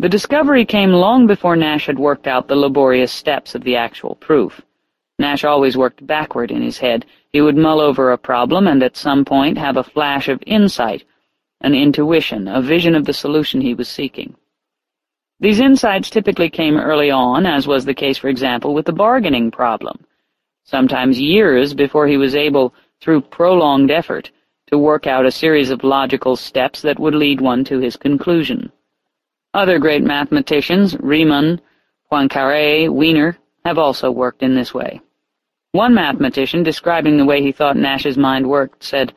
The discovery came long before Nash had worked out the laborious steps of the actual proof. Nash always worked backward in his head. He would mull over a problem and at some point have a flash of insight, an intuition, a vision of the solution he was seeking. These insights typically came early on, as was the case, for example, with the bargaining problem, sometimes years before he was able, through prolonged effort, to work out a series of logical steps that would lead one to his conclusion. Other great mathematicians, Riemann, Poincaré, Wiener, have also worked in this way. One mathematician, describing the way he thought Nash's mind worked, said,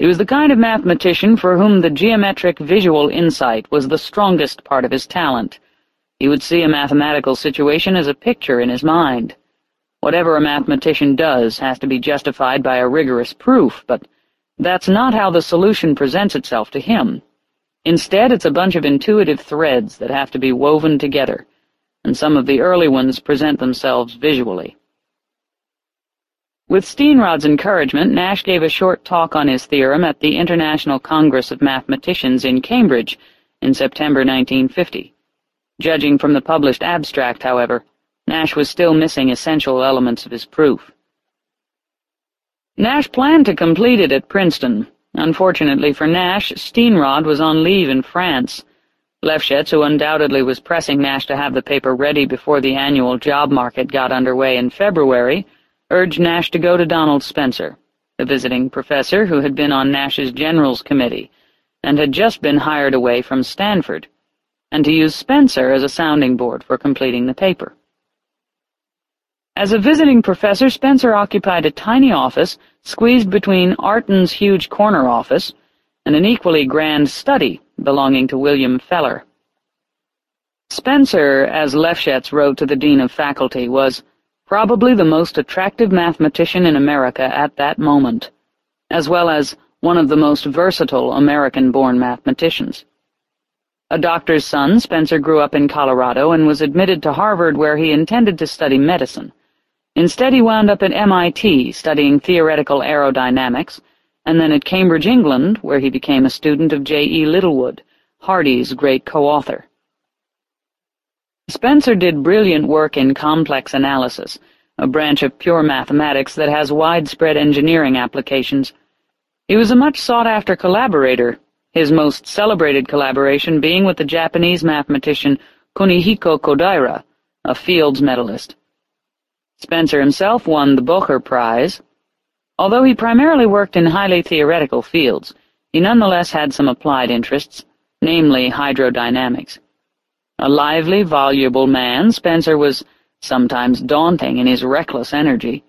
He was the kind of mathematician for whom the geometric visual insight was the strongest part of his talent. He would see a mathematical situation as a picture in his mind. Whatever a mathematician does has to be justified by a rigorous proof, but that's not how the solution presents itself to him. Instead, it's a bunch of intuitive threads that have to be woven together, and some of the early ones present themselves visually. With Steenrod's encouragement, Nash gave a short talk on his theorem at the International Congress of Mathematicians in Cambridge in September 1950. Judging from the published abstract, however, Nash was still missing essential elements of his proof. Nash planned to complete it at Princeton. Unfortunately for Nash, Steenrod was on leave in France. Lefschetz, who undoubtedly was pressing Nash to have the paper ready before the annual job market got underway in February, urged Nash to go to Donald Spencer, the visiting professor who had been on Nash's Generals Committee and had just been hired away from Stanford, and to use Spencer as a sounding board for completing the paper. As a visiting professor, Spencer occupied a tiny office squeezed between Artin's huge corner office and an equally grand study belonging to William Feller. Spencer, as Lefschetz wrote to the dean of faculty, was probably the most attractive mathematician in America at that moment, as well as one of the most versatile American-born mathematicians. A doctor's son, Spencer grew up in Colorado and was admitted to Harvard where he intended to study medicine. Instead he wound up at MIT studying theoretical aerodynamics, and then at Cambridge, England, where he became a student of J. E. Littlewood, Hardy's great co-author. Spencer did brilliant work in complex analysis, a branch of pure mathematics that has widespread engineering applications. He was a much sought-after collaborator, his most celebrated collaboration being with the Japanese mathematician Kunihiko Kodaira, a Fields medalist. Spencer himself won the Bocher Prize. Although he primarily worked in highly theoretical fields, he nonetheless had some applied interests, namely hydrodynamics. A lively, voluble man, Spencer was sometimes daunting in his reckless energy.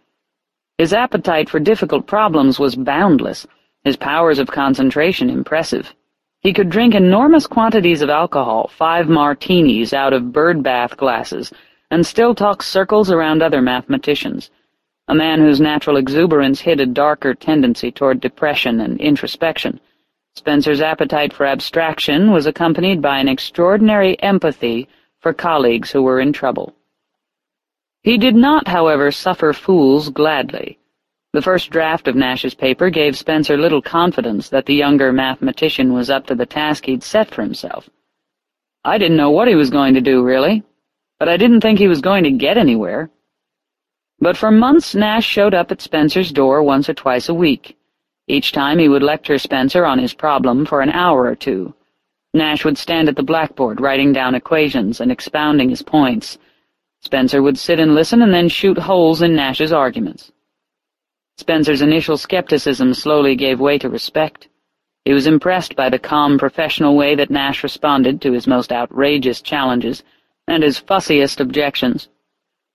His appetite for difficult problems was boundless, his powers of concentration impressive. He could drink enormous quantities of alcohol, five martinis out of bird bath glasses, and still talks circles around other mathematicians, a man whose natural exuberance hid a darker tendency toward depression and introspection. Spencer's appetite for abstraction was accompanied by an extraordinary empathy for colleagues who were in trouble. He did not, however, suffer fools gladly. The first draft of Nash's paper gave Spencer little confidence that the younger mathematician was up to the task he'd set for himself. I didn't know what he was going to do, really, but I didn't think he was going to get anywhere. But for months Nash showed up at Spencer's door once or twice a week. Each time he would lecture Spencer on his problem for an hour or two. Nash would stand at the blackboard writing down equations and expounding his points. Spencer would sit and listen and then shoot holes in Nash's arguments. Spencer's initial skepticism slowly gave way to respect. He was impressed by the calm professional way that Nash responded to his most outrageous challenges, and his fussiest objections.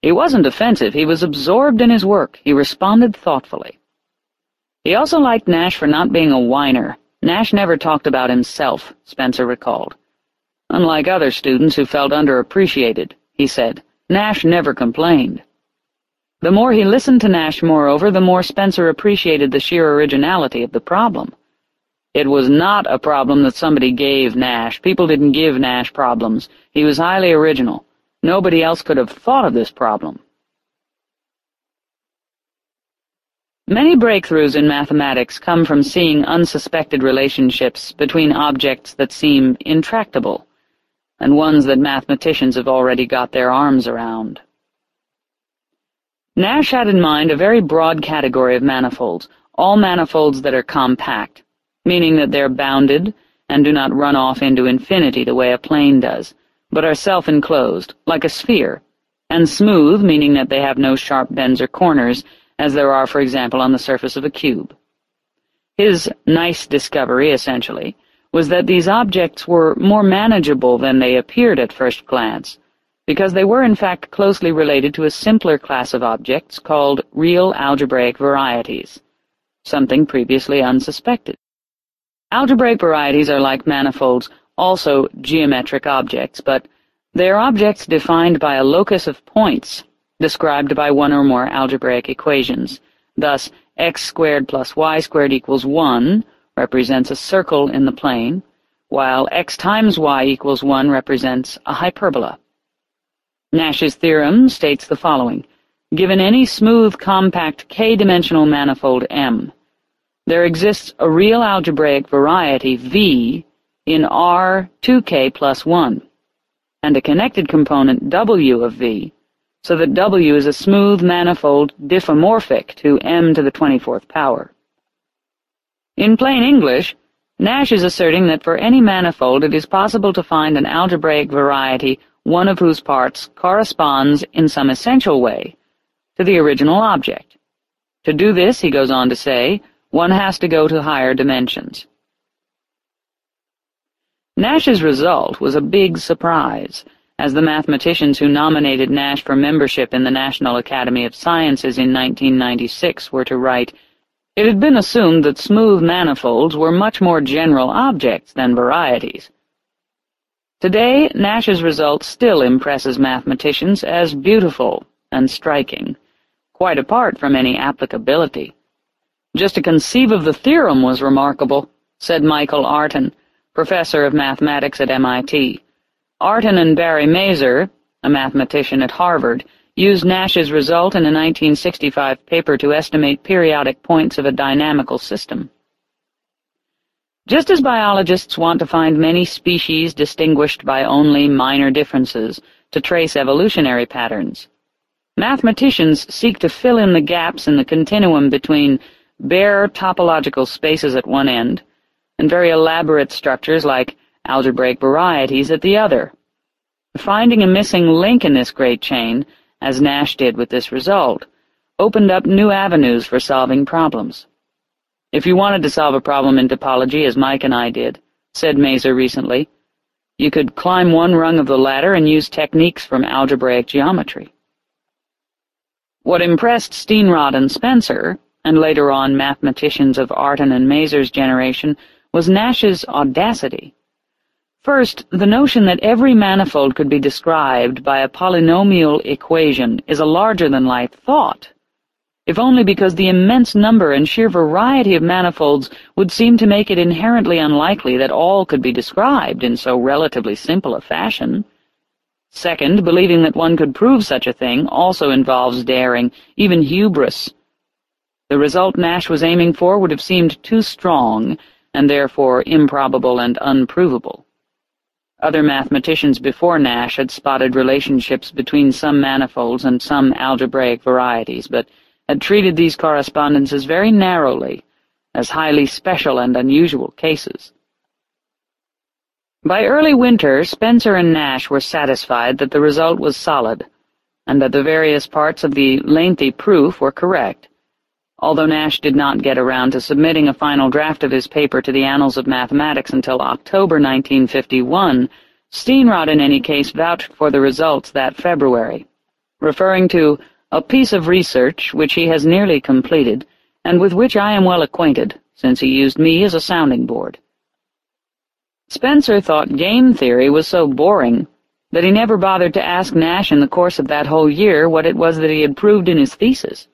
He wasn't offensive, he was absorbed in his work, he responded thoughtfully. He also liked Nash for not being a whiner. Nash never talked about himself, Spencer recalled. Unlike other students who felt underappreciated, he said, Nash never complained. The more he listened to Nash, moreover, the more Spencer appreciated the sheer originality of the problem. It was not a problem that somebody gave Nash. People didn't give Nash problems. He was highly original. Nobody else could have thought of this problem. Many breakthroughs in mathematics come from seeing unsuspected relationships between objects that seem intractable. and ones that mathematicians have already got their arms around. Nash had in mind a very broad category of manifolds, all manifolds that are compact, meaning that they're bounded and do not run off into infinity the way a plane does, but are self-enclosed, like a sphere, and smooth, meaning that they have no sharp bends or corners, as there are, for example, on the surface of a cube. His nice discovery, essentially, was that these objects were more manageable than they appeared at first glance, because they were in fact closely related to a simpler class of objects called real algebraic varieties, something previously unsuspected. Algebraic varieties are like manifolds, also geometric objects, but they are objects defined by a locus of points, described by one or more algebraic equations. Thus, x squared plus y squared equals 1 represents a circle in the plane, while x times y equals 1 represents a hyperbola. Nash's theorem states the following. Given any smooth, compact, k-dimensional manifold M, there exists a real algebraic variety, V, in R 2k plus 1, and a connected component, W of V, so that W is a smooth manifold diffeomorphic to m to the 24th power. In plain English, Nash is asserting that for any manifold it is possible to find an algebraic variety one of whose parts corresponds in some essential way to the original object. To do this, he goes on to say, one has to go to higher dimensions. Nash's result was a big surprise, as the mathematicians who nominated Nash for membership in the National Academy of Sciences in 1996 were to write, It had been assumed that smooth manifolds were much more general objects than varieties. Today, Nash's result still impresses mathematicians as beautiful and striking, quite apart from any applicability. Just to conceive of the theorem was remarkable, said Michael Artin, professor of mathematics at MIT. Artin and Barry Mazur, a mathematician at Harvard, used Nash's result in a 1965 paper to estimate periodic points of a dynamical system. Just as biologists want to find many species distinguished by only minor differences to trace evolutionary patterns, mathematicians seek to fill in the gaps in the continuum between bare topological spaces at one end, and very elaborate structures like algebraic varieties at the other. Finding a missing link in this great chain, as Nash did with this result, opened up new avenues for solving problems. If you wanted to solve a problem in topology, as Mike and I did, said Mazur recently, you could climb one rung of the ladder and use techniques from algebraic geometry. What impressed Steenrod and Spencer and later on mathematicians of Artin and Mazur's generation, was Nash's audacity. First, the notion that every manifold could be described by a polynomial equation is a larger-than-life thought, if only because the immense number and sheer variety of manifolds would seem to make it inherently unlikely that all could be described in so relatively simple a fashion. Second, believing that one could prove such a thing also involves daring, even hubris, the result Nash was aiming for would have seemed too strong, and therefore improbable and unprovable. Other mathematicians before Nash had spotted relationships between some manifolds and some algebraic varieties, but had treated these correspondences very narrowly, as highly special and unusual cases. By early winter, Spencer and Nash were satisfied that the result was solid, and that the various parts of the lengthy proof were correct. Although Nash did not get around to submitting a final draft of his paper to the Annals of Mathematics until October 1951, Steenrod in any case vouched for the results that February, referring to a piece of research which he has nearly completed, and with which I am well acquainted, since he used me as a sounding board. Spencer thought game theory was so boring that he never bothered to ask Nash in the course of that whole year what it was that he had proved in his thesis.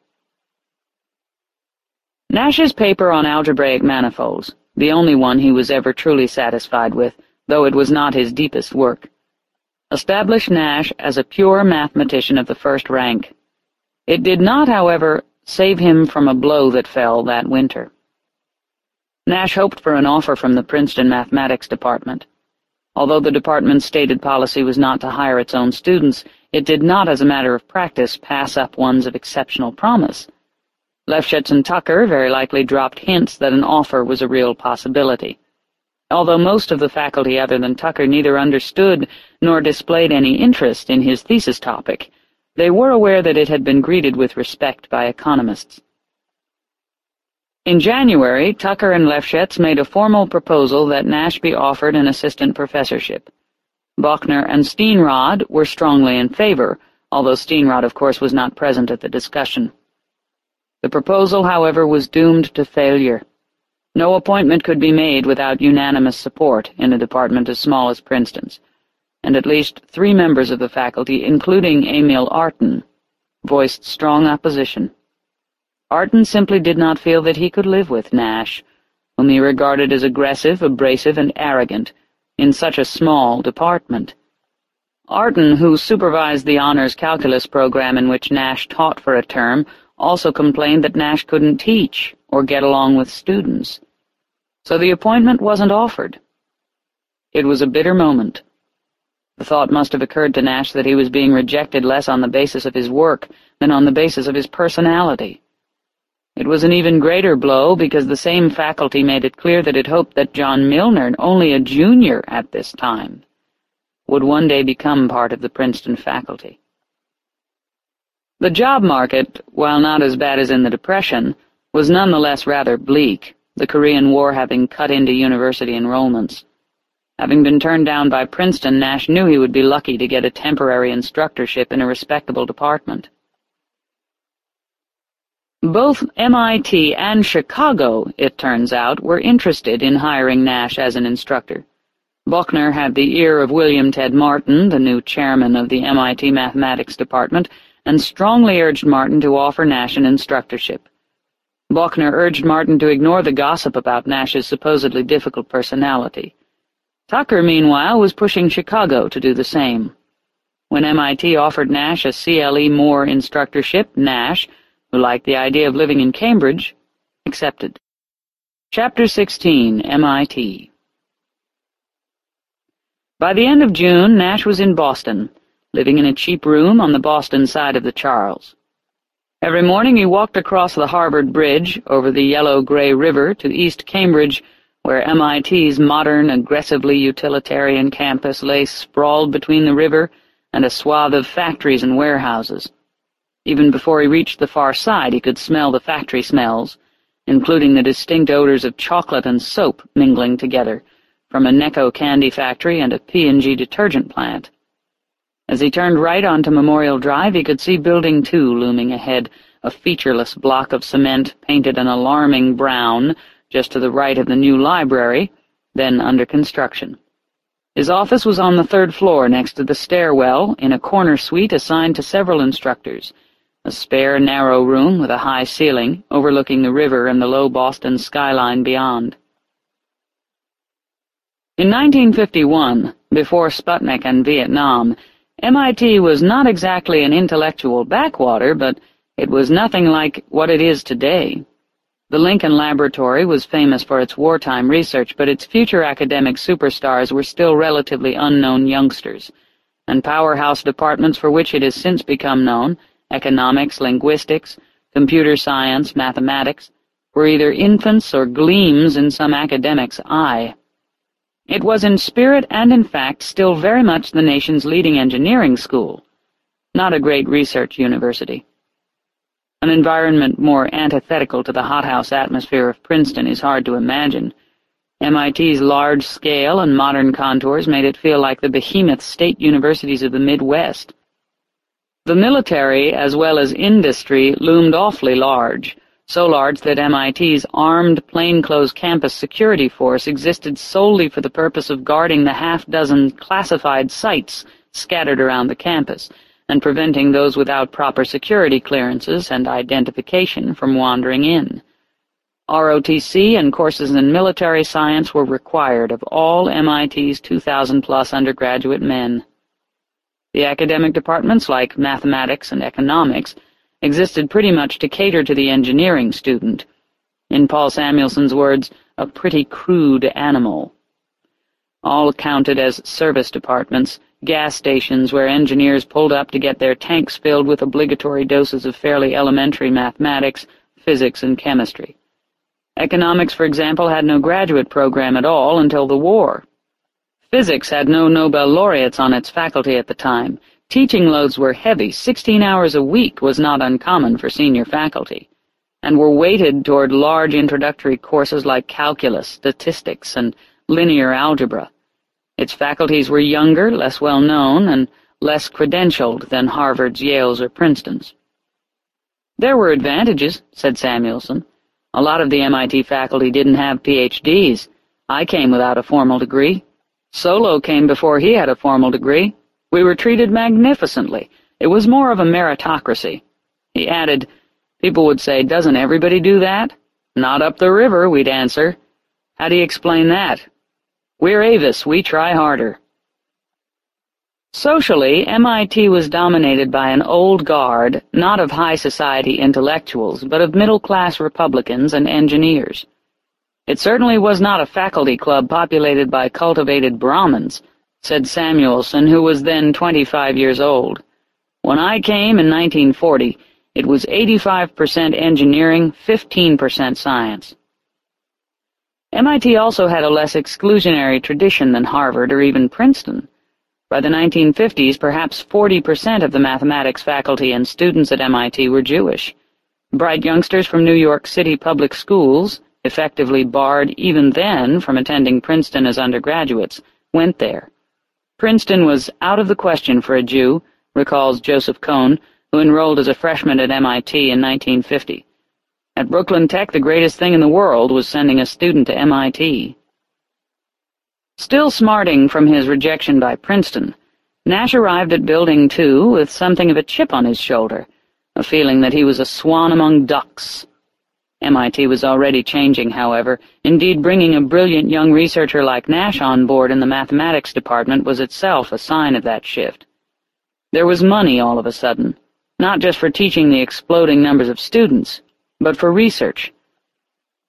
Nash's paper on algebraic manifolds, the only one he was ever truly satisfied with, though it was not his deepest work, established Nash as a pure mathematician of the first rank. It did not, however, save him from a blow that fell that winter. Nash hoped for an offer from the Princeton Mathematics Department. Although the department's stated policy was not to hire its own students, it did not, as a matter of practice, pass up ones of exceptional promise. Lefschetz and Tucker very likely dropped hints that an offer was a real possibility. Although most of the faculty other than Tucker neither understood nor displayed any interest in his thesis topic, they were aware that it had been greeted with respect by economists. In January, Tucker and Lefschetz made a formal proposal that Nash be offered an assistant professorship. Bochner and Steenrod were strongly in favor, although Steenrod, of course, was not present at the discussion. The proposal, however, was doomed to failure. No appointment could be made without unanimous support in a department as small as Princeton's, and at least three members of the faculty, including Emil Artin, voiced strong opposition. Artin simply did not feel that he could live with Nash, whom he regarded as aggressive, abrasive, and arrogant, in such a small department. Artin, who supervised the honors calculus program in which Nash taught for a term, also complained that Nash couldn't teach or get along with students. So the appointment wasn't offered. It was a bitter moment. The thought must have occurred to Nash that he was being rejected less on the basis of his work than on the basis of his personality. It was an even greater blow because the same faculty made it clear that it hoped that John Milnor, only a junior at this time, would one day become part of the Princeton faculty. The job market, while not as bad as in the Depression, was nonetheless rather bleak, the Korean War having cut into university enrollments. Having been turned down by Princeton, Nash knew he would be lucky to get a temporary instructorship in a respectable department. Both MIT and Chicago, it turns out, were interested in hiring Nash as an instructor. Bochner had the ear of William Ted Martin, the new chairman of the MIT Mathematics Department, and strongly urged Martin to offer Nash an instructorship. Bochner urged Martin to ignore the gossip about Nash's supposedly difficult personality. Tucker, meanwhile, was pushing Chicago to do the same. When MIT offered Nash a CLE Moore instructorship, Nash, who liked the idea of living in Cambridge, accepted. Chapter 16 MIT By the end of June, Nash was in Boston, living in a cheap room on the Boston side of the Charles. Every morning he walked across the Harvard Bridge over the yellow-gray river to East Cambridge, where MIT's modern, aggressively utilitarian campus lay sprawled between the river and a swath of factories and warehouses. Even before he reached the far side, he could smell the factory smells, including the distinct odors of chocolate and soap mingling together, from a Necco candy factory and a P&G detergent plant. As he turned right onto Memorial Drive, he could see Building 2 looming ahead, a featureless block of cement painted an alarming brown, just to the right of the new library, then under construction. His office was on the third floor next to the stairwell, in a corner suite assigned to several instructors, a spare, narrow room with a high ceiling, overlooking the river and the low Boston skyline beyond. In 1951, before Sputnik and Vietnam, MIT was not exactly an intellectual backwater, but it was nothing like what it is today. The Lincoln Laboratory was famous for its wartime research, but its future academic superstars were still relatively unknown youngsters, and powerhouse departments for which it has since become known economics, linguistics, computer science, mathematics, were either infants or gleams in some academic's eye. It was in spirit and in fact still very much the nation's leading engineering school, not a great research university. An environment more antithetical to the hothouse atmosphere of Princeton is hard to imagine. MIT's large scale and modern contours made it feel like the behemoth state universities of the Midwest. The military, as well as industry, loomed awfully large, so large that MIT's armed plainclothes campus security force existed solely for the purpose of guarding the half-dozen classified sites scattered around the campus, and preventing those without proper security clearances and identification from wandering in. ROTC and courses in military science were required of all MIT's 2,000-plus undergraduate men. The academic departments, like mathematics and economics, existed pretty much to cater to the engineering student. In Paul Samuelson's words, a pretty crude animal. all counted as service departments, gas stations where engineers pulled up to get their tanks filled with obligatory doses of fairly elementary mathematics, physics, and chemistry. Economics, for example, had no graduate program at all until the war. Physics had no Nobel laureates on its faculty at the time. Teaching loads were heavy, 16 hours a week was not uncommon for senior faculty, and were weighted toward large introductory courses like calculus, statistics, and linear algebra. Its faculties were younger, less well-known, and less credentialed than Harvard's, Yale's, or Princeton's. There were advantages, said Samuelson. A lot of the MIT faculty didn't have PhDs. I came without a formal degree. Solow came before he had a formal degree. We were treated magnificently. It was more of a meritocracy. He added, People would say, doesn't everybody do that? Not up the river, we'd answer. How do you explain that? We're Avis, we try harder. Socially, MIT was dominated by an old guard, not of high society intellectuals, but of middle-class Republicans and engineers. It certainly was not a faculty club populated by cultivated Brahmins, said Samuelson, who was then 25 years old. When I came in 1940, it was 85% engineering, 15% science. MIT also had a less exclusionary tradition than Harvard or even Princeton. By the 1950s, perhaps 40% of the mathematics faculty and students at MIT were Jewish. Bright youngsters from New York City public schools, effectively barred even then from attending Princeton as undergraduates, went there. Princeton was out of the question for a Jew, recalls Joseph Kohn, who enrolled as a freshman at MIT in 1950. At Brooklyn Tech, the greatest thing in the world was sending a student to MIT. Still smarting from his rejection by Princeton, Nash arrived at Building 2 with something of a chip on his shoulder, a feeling that he was a swan among ducks. MIT was already changing, however. Indeed, bringing a brilliant young researcher like Nash on board in the mathematics department was itself a sign of that shift. There was money all of a sudden, not just for teaching the exploding numbers of students, but for research.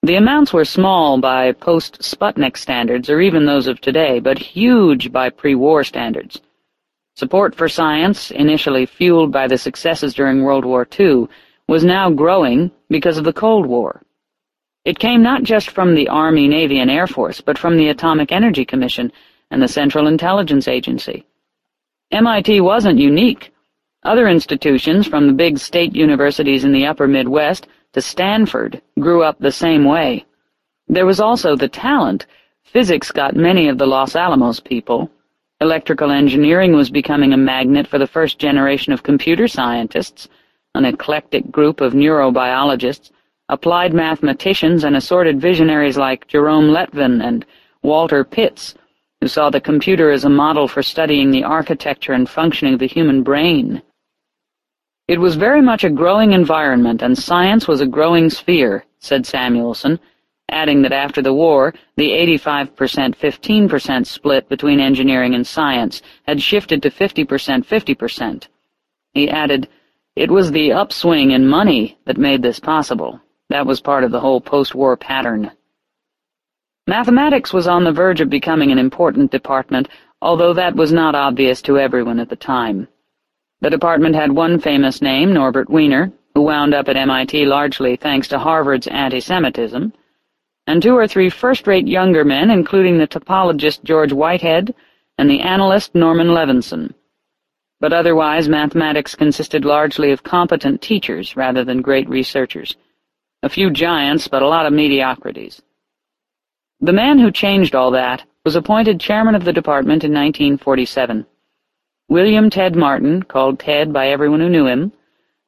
The amounts were small by post-Sputnik standards, or even those of today, but huge by pre-war standards. Support for science, initially fueled by the successes during World War II, was now growing because of the Cold War. It came not just from the Army, Navy, and Air Force, but from the Atomic Energy Commission and the Central Intelligence Agency. MIT wasn't unique. Other institutions, from the big state universities in the upper Midwest to Stanford grew up the same way. There was also the talent. Physics got many of the Los Alamos people. Electrical engineering was becoming a magnet for the first generation of computer scientists, an eclectic group of neurobiologists, applied mathematicians, and assorted visionaries like Jerome Lettvin and Walter Pitts, who saw the computer as a model for studying the architecture and functioning of the human brain. It was very much a growing environment, and science was a growing sphere, said Samuelson, adding that after the war, the 85%-15% split between engineering and science had shifted to 50%-50%. He added, It was the upswing in money that made this possible. That was part of the whole post-war pattern. Mathematics was on the verge of becoming an important department, although that was not obvious to everyone at the time. The department had one famous name, Norbert Wiener, who wound up at MIT largely thanks to Harvard's anti-Semitism, and two or three first-rate younger men, including the topologist George Whitehead and the analyst Norman Levinson. But otherwise, mathematics consisted largely of competent teachers rather than great researchers. A few giants, but a lot of mediocrities. The man who changed all that was appointed chairman of the department in 1947. William Ted Martin, called Ted by everyone who knew him,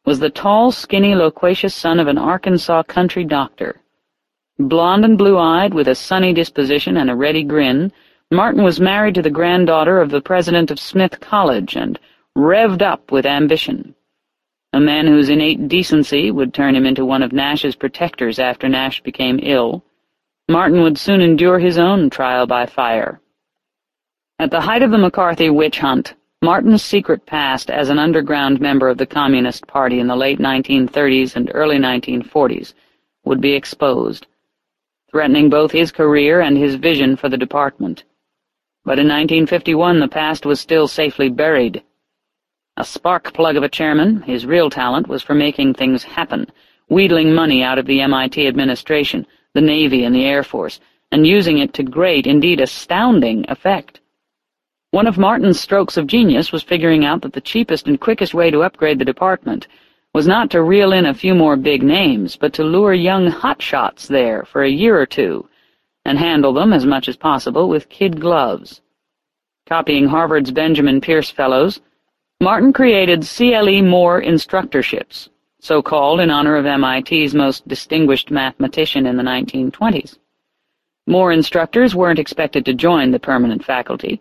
was the tall, skinny, loquacious son of an Arkansas country doctor. Blond and blue-eyed, with a sunny disposition and a ready grin, Martin was married to the granddaughter of the president of Smith College and revved up with ambition. A man whose innate decency would turn him into one of Nash's protectors after Nash became ill. Martin would soon endure his own trial by fire. At the height of the McCarthy witch hunt, Martin's secret past as an underground member of the Communist Party in the late 1930s and early 1940s would be exposed, threatening both his career and his vision for the department. But in 1951 the past was still safely buried. A spark plug of a chairman, his real talent was for making things happen, wheedling money out of the MIT administration, the Navy and the Air Force, and using it to great, indeed astounding, effect. One of Martin's strokes of genius was figuring out that the cheapest and quickest way to upgrade the department was not to reel in a few more big names, but to lure young hotshots there for a year or two, and handle them, as much as possible, with kid gloves. Copying Harvard's Benjamin Peirce Fellows, Martin created CLE Moore Instructorships, so called in honor of MIT's most distinguished mathematician in the 1920s. Moore instructors weren't expected to join the permanent faculty.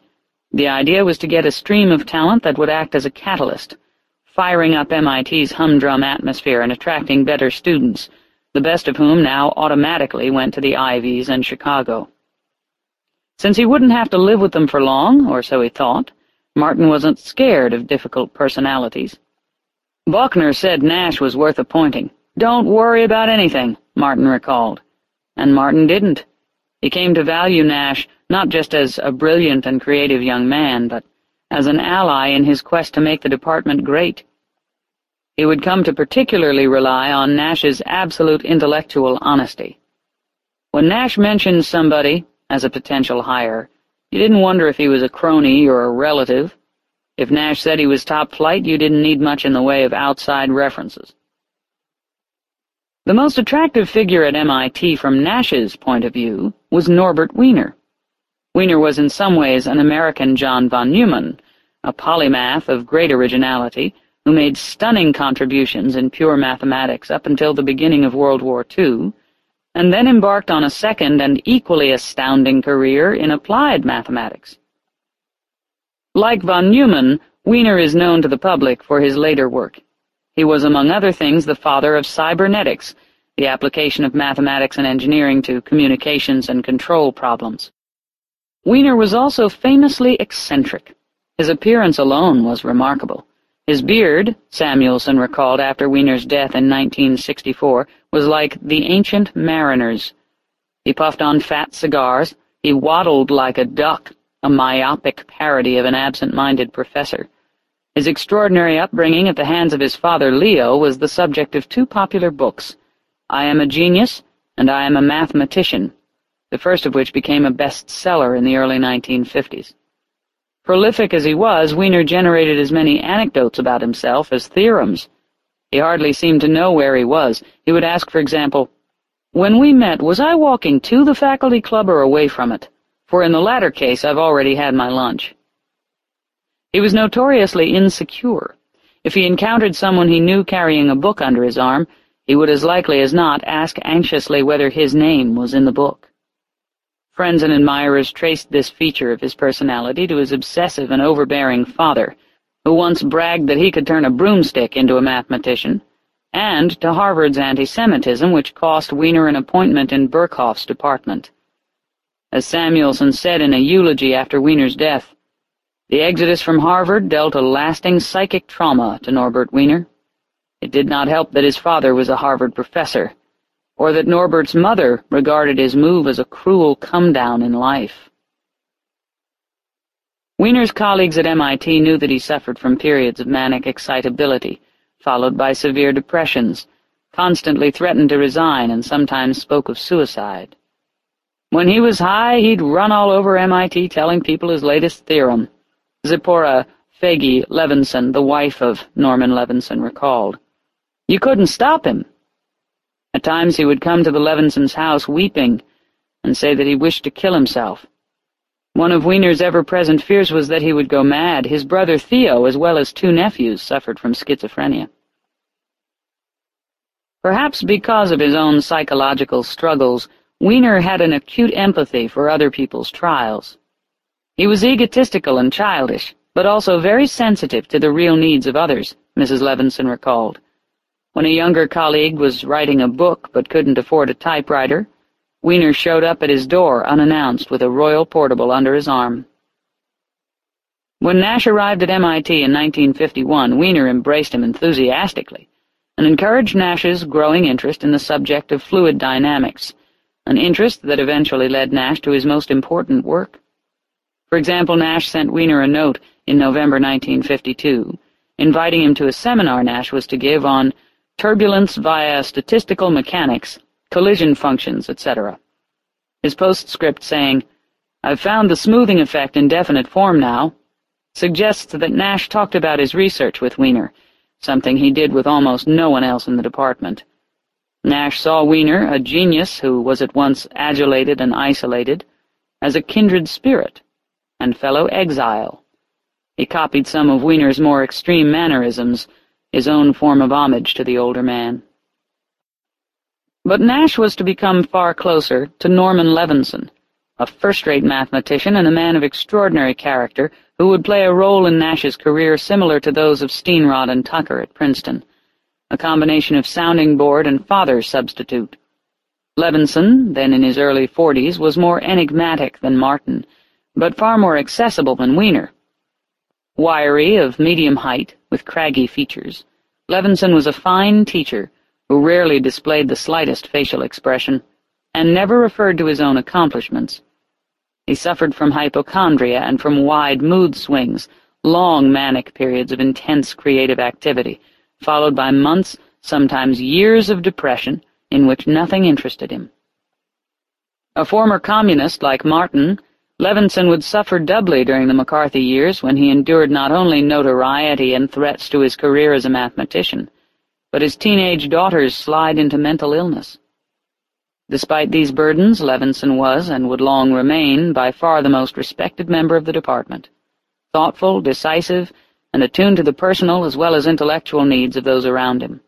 The idea was to get a stream of talent that would act as a catalyst, firing up MIT's humdrum atmosphere and attracting better students, the best of whom now automatically went to the Ivies and Chicago. Since he wouldn't have to live with them for long, or so he thought, Martin wasn't scared of difficult personalities. Bochner said Nash was worth appointing. Don't worry about anything, Martin recalled. And Martin didn't. He came to value Nash not just as a brilliant and creative young man, but as an ally in his quest to make the department great. He would come to particularly rely on Nash's absolute intellectual honesty. When Nash mentioned somebody as a potential hire, you didn't wonder if he was a crony or a relative. If Nash said he was top flight, you didn't need much in the way of outside references. The most attractive figure at MIT from Nash's point of view was Norbert Wiener. Wiener was in some ways an American John von Neumann, a polymath of great originality, who made stunning contributions in pure mathematics up until the beginning of World War II, and then embarked on a second and equally astounding career in applied mathematics. Like von Neumann, Wiener is known to the public for his later work. He was, among other things, the father of cybernetics, the application of mathematics and engineering to communications and control problems. Wiener was also famously eccentric. His appearance alone was remarkable. His beard, Samuelson recalled after Wiener's death in 1964, was like the ancient mariner's. He puffed on fat cigars, he waddled like a duck, a myopic parody of an absent-minded professor. His extraordinary upbringing at the hands of his father Leo was the subject of two popular books, I Am a Genius and I Am a Mathematician, the first of which became a bestseller in the early 1950s. Prolific as he was, Wiener generated as many anecdotes about himself as theorems. He hardly seemed to know where he was. He would ask, for example, When we met, was I walking to the faculty club or away from it? For in the latter case I've already had my lunch. He was notoriously insecure. If he encountered someone he knew carrying a book under his arm, he would as likely as not ask anxiously whether his name was in the book. Friends and admirers traced this feature of his personality to his obsessive and overbearing father, who once bragged that he could turn a broomstick into a mathematician, and to Harvard's anti-Semitism, which cost Wiener an appointment in Birkhoff's department. As Samuelson said in a eulogy after Wiener's death, the exodus from Harvard dealt a lasting psychic trauma to Norbert Wiener. It did not help that his father was a Harvard professor, or that Norbert's mother regarded his move as a cruel come-down in life. Wiener's colleagues at MIT knew that he suffered from periods of manic excitability, followed by severe depressions, constantly threatened to resign and sometimes spoke of suicide. When he was high, he'd run all over MIT telling people his latest theorem. Zipporah Fagi Levinson, the wife of Norman Levinson, recalled. You couldn't stop him. At times he would come to the Levinsons' house weeping and say that he wished to kill himself. One of Wiener's ever-present fears was that he would go mad. His brother Theo, as well as two nephews, suffered from schizophrenia. Perhaps because of his own psychological struggles, Wiener had an acute empathy for other people's trials. He was egotistical and childish, but also very sensitive to the real needs of others, Mrs. Levinson recalled. When a younger colleague was writing a book but couldn't afford a typewriter, Wiener showed up at his door unannounced with a Royal Portable under his arm. When Nash arrived at MIT in 1951, Wiener embraced him enthusiastically and encouraged Nash's growing interest in the subject of fluid dynamics, an interest that eventually led Nash to his most important work. For example, Nash sent Wiener a note in November 1952, inviting him to a seminar Nash was to give on turbulence via statistical mechanics, collision functions, etc. His postscript saying, I've found the smoothing effect in definite form now, suggests that Nash talked about his research with Wiener, something he did with almost no one else in the department. Nash saw Wiener, a genius who was at once adulated and isolated, as a kindred spirit and fellow exile. He copied some of Wiener's more extreme mannerisms, his own form of homage to the older man. But Nash was to become far closer to Norman Levinson, a first-rate mathematician and a man of extraordinary character who would play a role in Nash's career similar to those of Steenrod and Tucker at Princeton, a combination of sounding board and father substitute. Levinson, then in his early forties, was more enigmatic than Martin, but far more accessible than Wiener. Wiry, of medium height, with craggy features, Levinson was a fine teacher who rarely displayed the slightest facial expression, and never referred to his own accomplishments. He suffered from hypochondria and from wide mood swings, long manic periods of intense creative activity, followed by months, sometimes years of depression, in which nothing interested him. A former communist like Martin, Levinson would suffer doubly during the McCarthy years when he endured not only notoriety and threats to his career as a mathematician, but his teenage daughters slide into mental illness. Despite these burdens, Levinson was, and would long remain, by far the most respected member of the department. Thoughtful, decisive, and attuned to the personal as well as intellectual needs of those around him.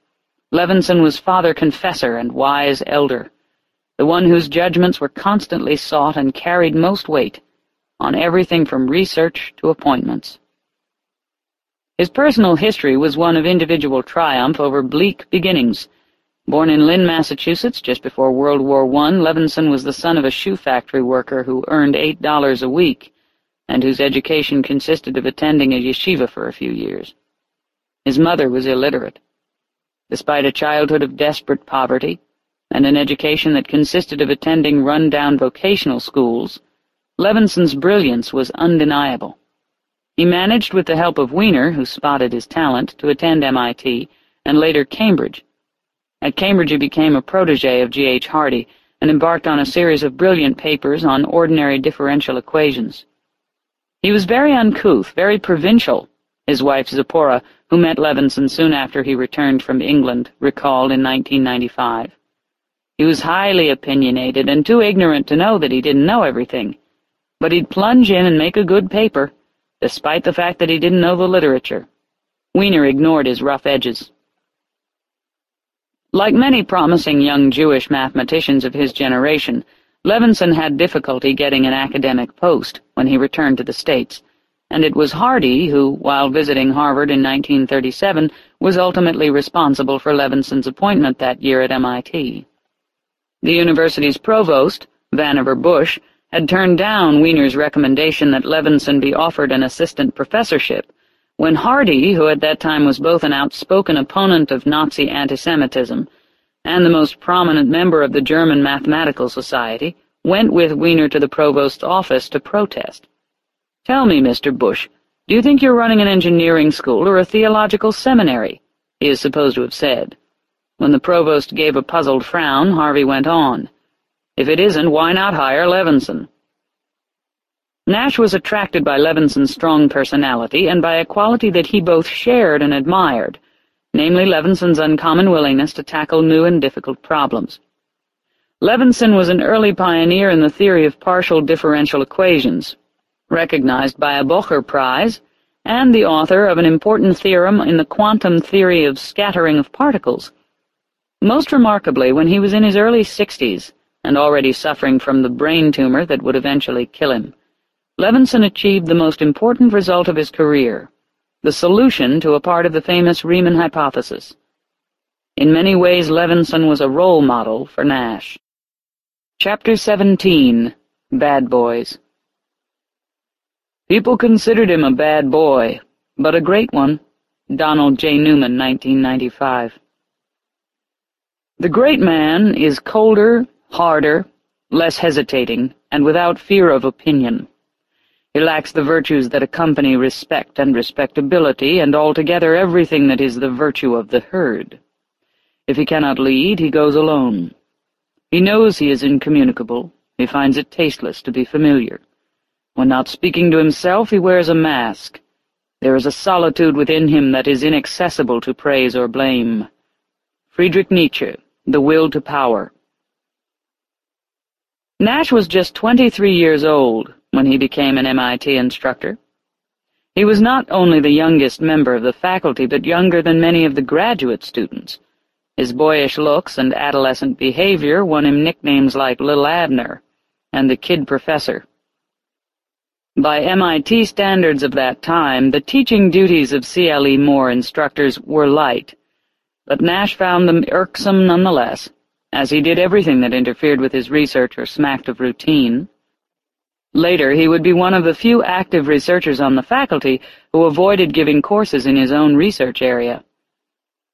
Levinson was father confessor and wise elder, the one whose judgments were constantly sought and carried most weight, on everything from research to appointments. His personal history was one of individual triumph over bleak beginnings, Born in Lynn, Massachusetts, just before World War I, Levinson was the son of a shoe factory worker who earned eight dollars a week, and whose education consisted of attending a yeshiva for a few years. His mother was illiterate. Despite a childhood of desperate poverty, and an education that consisted of attending run-down vocational schools, Levinson's brilliance was undeniable. He managed, with the help of Wiener, who spotted his talent, to attend MIT, and later Cambridge, at Cambridge he became a protege of G. H. Hardy and embarked on a series of brilliant papers on ordinary differential equations. He was very uncouth, very provincial, his wife Zipporah, who met Levinson soon after he returned from England, recalled in 1995. He was highly opinionated and too ignorant to know that he didn't know everything, but he'd plunge in and make a good paper, despite the fact that he didn't know the literature. Wiener ignored his rough edges. Like many promising young Jewish mathematicians of his generation, Levinson had difficulty getting an academic post when he returned to the States, and it was Hardy who, while visiting Harvard in 1937, was ultimately responsible for Levinson's appointment that year at MIT. The university's provost, Vannevar Bush, had turned down Wiener's recommendation that Levinson be offered an assistant professorship, when Hardy, who at that time was both an outspoken opponent of Nazi antisemitism and the most prominent member of the German Mathematical Society, went with Wiener to the provost's office to protest. "'Tell me, Mr. Bush, do you think you're running an engineering school or a theological seminary?' he is supposed to have said. When the provost gave a puzzled frown, Hardy went on. "'If it isn't, why not hire Levinson?' Nash was attracted by Levinson's strong personality and by a quality that he both shared and admired, namely Levinson's uncommon willingness to tackle new and difficult problems. Levinson was an early pioneer in the theory of partial differential equations, recognized by a Bocher Prize, and the author of an important theorem in the quantum theory of scattering of particles. Most remarkably, when he was in his early sixties, and already suffering from the brain tumor that would eventually kill him, Levinson achieved the most important result of his career, the solution to a part of the famous Riemann hypothesis. In many ways Levinson was a role model for Nash. Chapter 17 Bad Boys People considered him a bad boy, but a great one. Donald J. Newman, 1995 The great man is colder, harder, less hesitating, and without fear of opinion. He lacks the virtues that accompany respect and respectability, and altogether everything that is the virtue of the herd. If he cannot lead, he goes alone. He knows he is incommunicable. He finds it tasteless to be familiar. When not speaking to himself, he wears a mask. There is a solitude within him that is inaccessible to praise or blame. Friedrich Nietzsche, The Will to Power. Nash was just 23 years old when he became an MIT instructor. He was not only the youngest member of the faculty, but younger than many of the graduate students. His boyish looks and adolescent behavior won him nicknames like Little Abner and the Kid Professor. By MIT standards of that time, the teaching duties of CLE Moore instructors were light, but Nash found them irksome nonetheless, as he did everything that interfered with his research or smacked of routine. Later, he would be one of the few active researchers on the faculty who avoided giving courses in his own research area.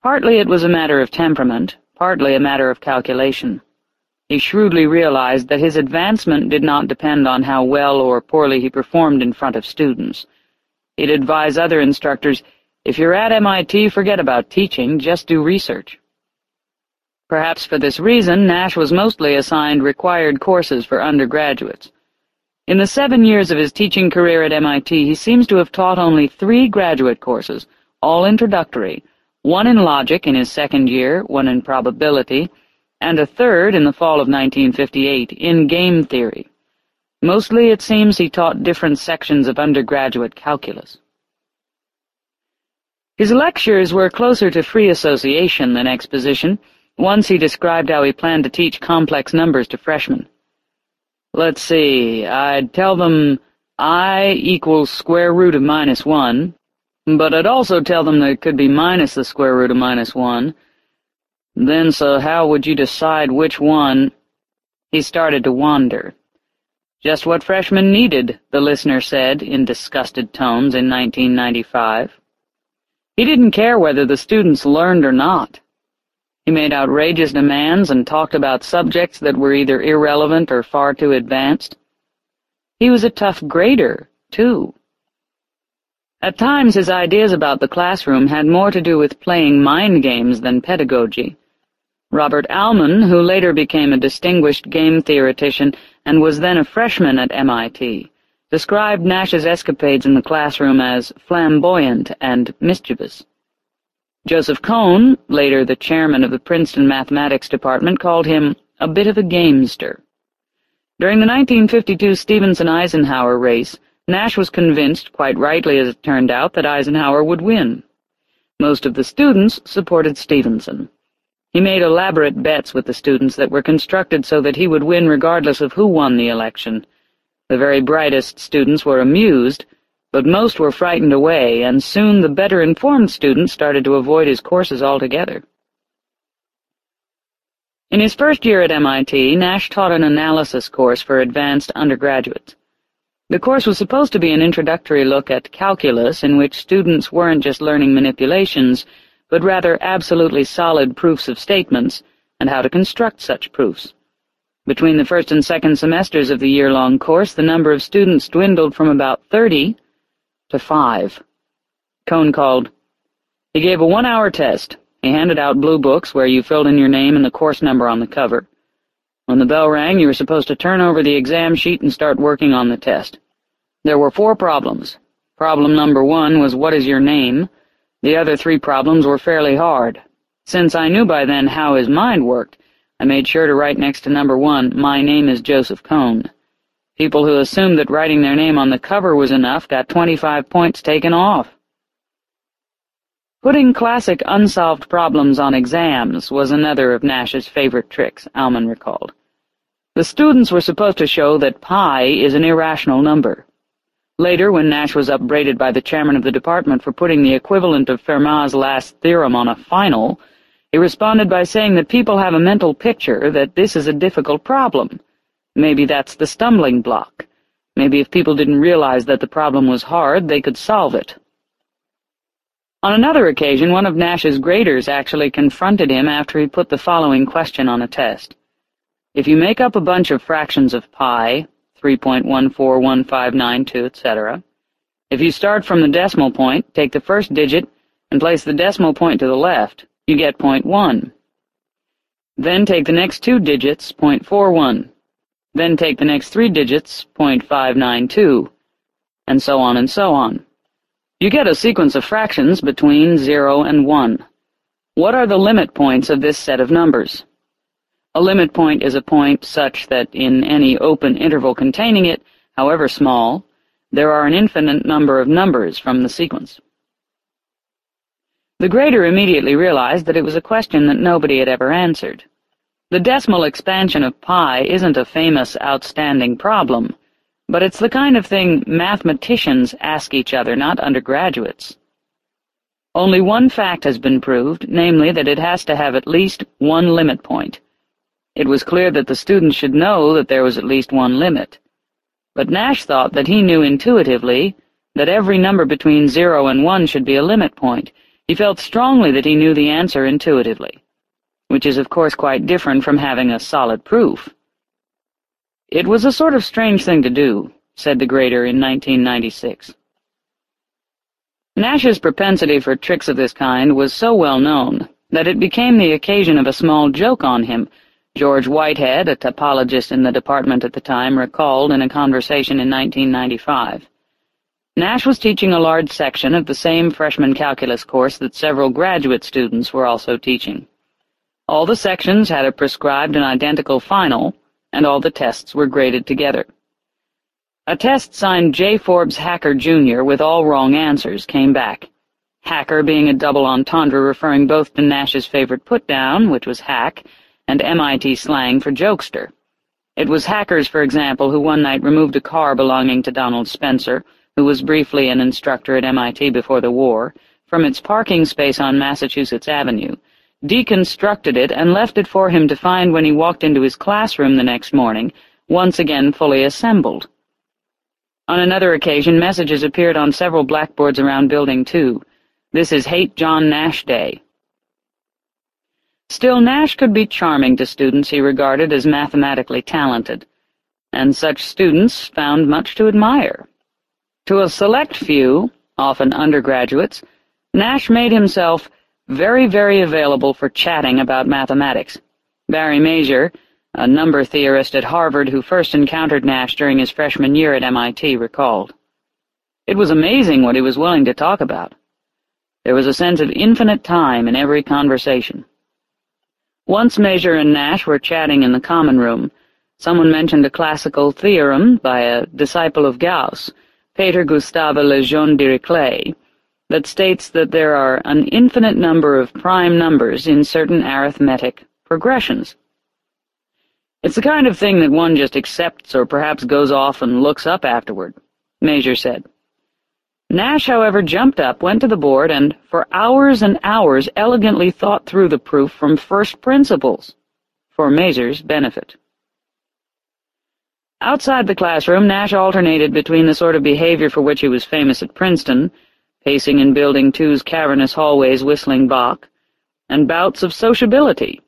Partly it was a matter of temperament, partly a matter of calculation. He shrewdly realized that his advancement did not depend on how well or poorly he performed in front of students. He'd advise other instructors, if you're at MIT, forget about teaching, just do research. Perhaps for this reason, Nash was mostly assigned required courses for undergraduates. In the seven years of his teaching career at MIT, he seems to have taught only three graduate courses, all introductory, one in logic in his second year, one in probability, and a third in the fall of 1958 in game theory. Mostly, it seems, he taught different sections of undergraduate calculus. His lectures were closer to free association than exposition. Once he described how he planned to teach complex numbers to freshmen. Let's see, I'd tell them i equals square root of minus 1, but I'd also tell them that it could be minus the square root of minus 1, then, so how would you decide which one? He started to wander. Just what freshmen needed, the listener said in disgusted tones in 1995. He didn't care whether the students learned or not. He made outrageous demands and talked about subjects that were either irrelevant or far too advanced. He was a tough grader, too. At times his ideas about the classroom had more to do with playing mind games than pedagogy. Robert Aumann, who later became a distinguished game theoretician and was then a freshman at MIT, described Nash's escapades in the classroom as flamboyant and mischievous. Joseph Kohn, later the chairman of the Princeton Mathematics Department, called him a bit of a gamester. During the 1952 Stevenson-Eisenhower race, Nash was convinced, quite rightly as it turned out, that Eisenhower would win. Most of the students supported Stevenson. He made elaborate bets with the students that were constructed so that he would win regardless of who won the election. The very brightest students were amused, but most were frightened away, and soon the better-informed students started to avoid his courses altogether. In his first year at MIT, Nash taught an analysis course for advanced undergraduates. The course was supposed to be an introductory look at calculus in which students weren't just learning manipulations, but rather absolutely solid proofs of statements and how to construct such proofs. Between the first and second semesters of the year-long course, the number of students dwindled from about 30 to five. Kohn called. He gave a one-hour test. He handed out blue books where you filled in your name and the course number on the cover. When the bell rang, you were supposed to turn over the exam sheet and start working on the test. There were four problems. Problem number one was, what is your name? The other three problems were fairly hard. Since I knew by then how his mind worked, I made sure to write next to number one, My name is Joseph Kohn. People who assumed that writing their name on the cover was enough got 25 points taken off. Putting classic unsolved problems on exams was another of Nash's favorite tricks, Aumann recalled. The students were supposed to show that pi is an irrational number. Later, when Nash was upbraided by the chairman of the department for putting the equivalent of Fermat's last theorem on a final, he responded by saying that people have a mental picture that this is a difficult problem. Maybe that's the stumbling block. Maybe if people didn't realize that the problem was hard, they could solve it. On another occasion, one of Nash's graders actually confronted him after he put the following question on a test. If you make up a bunch of fractions of pi, 3.141592, etc. If you start from the decimal point, take the first digit, and place the decimal point to the left, you get point 1. Then take the next two digits, point 41. Then take the next three digits, point .592, and so on and so on. You get a sequence of fractions between 0 and 1. What are the limit points of this set of numbers? A limit point is a point such that in any open interval containing it, however small, there are an infinite number of numbers from the sequence. The grader immediately realized that it was a question that nobody had ever answered. The decimal expansion of pi isn't a famous, outstanding problem, but it's the kind of thing mathematicians ask each other, not undergraduates. Only one fact has been proved, namely that it has to have at least one limit point. It was clear that the students should know that there was at least one limit. But Nash thought that he knew intuitively that every number between zero and one should be a limit point. He felt strongly that he knew the answer intuitively, which is of course quite different from having a solid proof. It was a sort of strange thing to do, said the grader in 1996. Nash's propensity for tricks of this kind was so well known that it became the occasion of a small joke on him. George Whitehead, a topologist in the department at the time, recalled in a conversation in 1995. Nash was teaching a large section of the same freshman calculus course that several graduate students were also teaching. All the sections had a prescribed and identical final, and all the tests were graded together. A test signed J. Forbes Hacker, Jr. with all wrong answers came back. Hacker being a double entendre referring both to Nash's favorite put-down, which was hack, and MIT slang for jokester. It was hackers, for example, who one night removed a car belonging to Donald Spencer, who was briefly an instructor at MIT before the war, from its parking space on Massachusetts Avenue, deconstructed it and left it for him to find when he walked into his classroom the next morning, once again fully assembled. On another occasion, messages appeared on several blackboards around Building 2. This is Hate John Nash Day. Still, Nash could be charming to students he regarded as mathematically talented, and such students found much to admire. To a select few, often undergraduates, Nash made himself very, very available for chatting about mathematics. Barry Mazur, a number theorist at Harvard who first encountered Nash during his freshman year at MIT, recalled. It was amazing what he was willing to talk about. There was a sense of infinite time in every conversation. Once Mazur and Nash were chatting in the common room, someone mentioned a classical theorem by a disciple of Gauss, Peter Gustave Lejeune Dirichlet, that states that there are an infinite number of prime numbers in certain arithmetic progressions. It's the kind of thing that one just accepts or perhaps goes off and looks up afterward, Mazur said. Nash, however, jumped up, went to the board, and for hours and hours elegantly thought through the proof from first principles, for Mazur's benefit. Outside the classroom, Nash alternated between the sort of behavior for which he was famous at Princeton, pacing in Building Two's cavernous hallways whistling Bach, and bouts of sociability,